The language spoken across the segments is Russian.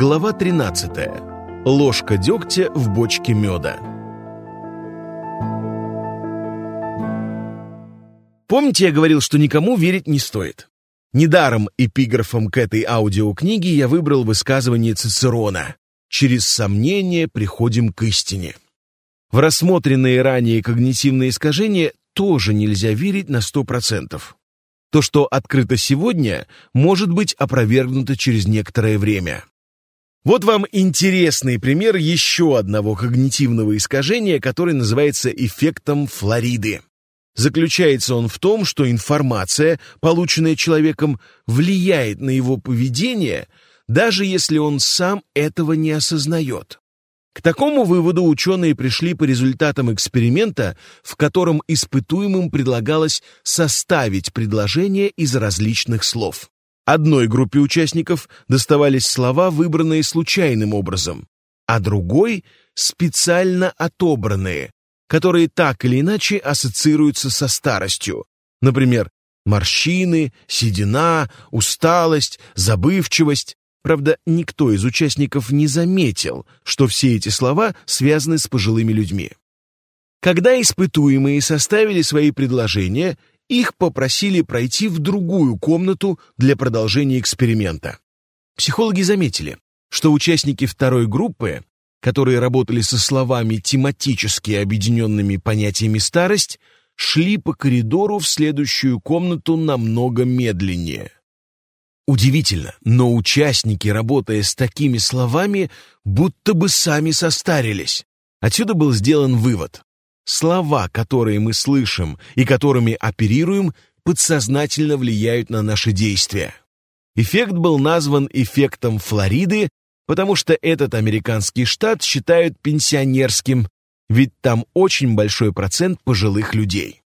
Глава 13. Ложка дегтя в бочке меда. Помните, я говорил, что никому верить не стоит? Недаром эпиграфом к этой аудиокниге я выбрал высказывание Цицерона «Через сомнение приходим к истине». В рассмотренные ранее когнитивные искажения тоже нельзя верить на 100%. То, что открыто сегодня, может быть опровергнуто через некоторое время. Вот вам интересный пример еще одного когнитивного искажения, который называется эффектом Флориды. Заключается он в том, что информация, полученная человеком, влияет на его поведение, даже если он сам этого не осознает. К такому выводу ученые пришли по результатам эксперимента, в котором испытуемым предлагалось составить предложение из различных слов. Одной группе участников доставались слова, выбранные случайным образом, а другой — специально отобранные, которые так или иначе ассоциируются со старостью. Например, морщины, седина, усталость, забывчивость. Правда, никто из участников не заметил, что все эти слова связаны с пожилыми людьми. Когда испытуемые составили свои предложения, их попросили пройти в другую комнату для продолжения эксперимента. Психологи заметили, что участники второй группы, которые работали со словами, тематически объединенными понятиями «старость», шли по коридору в следующую комнату намного медленнее. Удивительно, но участники, работая с такими словами, будто бы сами состарились. Отсюда был сделан вывод. Слова, которые мы слышим и которыми оперируем, подсознательно влияют на наши действия. Эффект был назван эффектом Флориды, потому что этот американский штат считают пенсионерским, ведь там очень большой процент пожилых людей.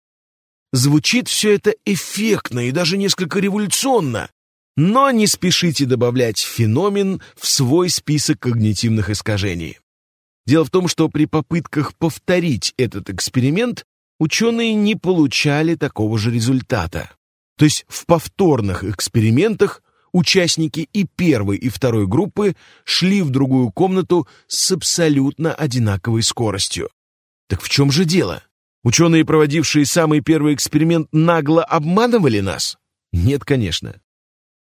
Звучит все это эффектно и даже несколько революционно, но не спешите добавлять феномен в свой список когнитивных искажений. Дело в том, что при попытках повторить этот эксперимент ученые не получали такого же результата. То есть в повторных экспериментах участники и первой, и второй группы шли в другую комнату с абсолютно одинаковой скоростью. Так в чем же дело? Ученые, проводившие самый первый эксперимент, нагло обманывали нас? Нет, конечно.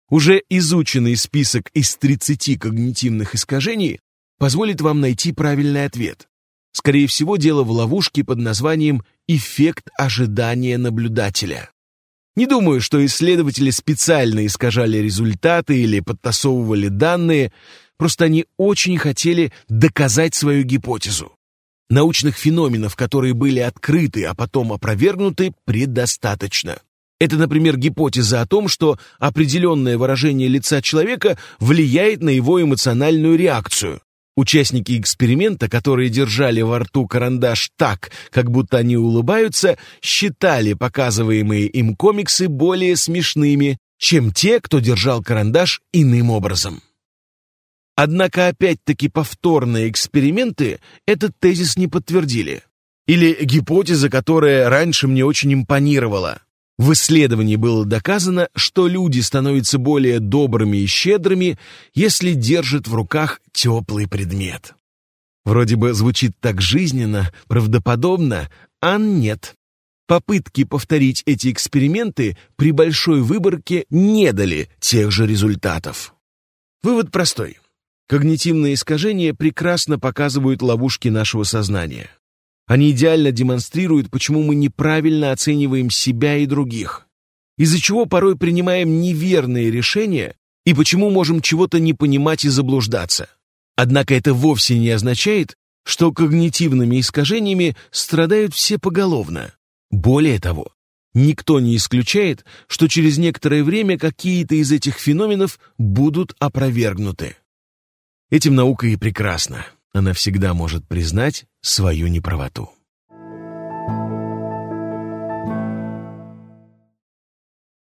Уже изученный список из 30 когнитивных искажений позволит вам найти правильный ответ. Скорее всего, дело в ловушке под названием «эффект ожидания наблюдателя». Не думаю, что исследователи специально искажали результаты или подтасовывали данные, просто они очень хотели доказать свою гипотезу. Научных феноменов, которые были открыты, а потом опровергнуты, предостаточно. Это, например, гипотеза о том, что определенное выражение лица человека влияет на его эмоциональную реакцию. Участники эксперимента, которые держали во рту карандаш так, как будто они улыбаются, считали показываемые им комиксы более смешными, чем те, кто держал карандаш иным образом. Однако опять-таки повторные эксперименты этот тезис не подтвердили. Или гипотеза, которая раньше мне очень импонировала. В исследовании было доказано, что люди становятся более добрыми и щедрыми, если держат в руках теплый предмет. Вроде бы звучит так жизненно, правдоподобно, а нет. Попытки повторить эти эксперименты при большой выборке не дали тех же результатов. Вывод простой. Когнитивные искажения прекрасно показывают ловушки нашего сознания. Они идеально демонстрируют, почему мы неправильно оцениваем себя и других, из-за чего порой принимаем неверные решения и почему можем чего-то не понимать и заблуждаться. Однако это вовсе не означает, что когнитивными искажениями страдают все поголовно. Более того, никто не исключает, что через некоторое время какие-то из этих феноменов будут опровергнуты. Этим наука и прекрасна. Она всегда может признать свою неправоту.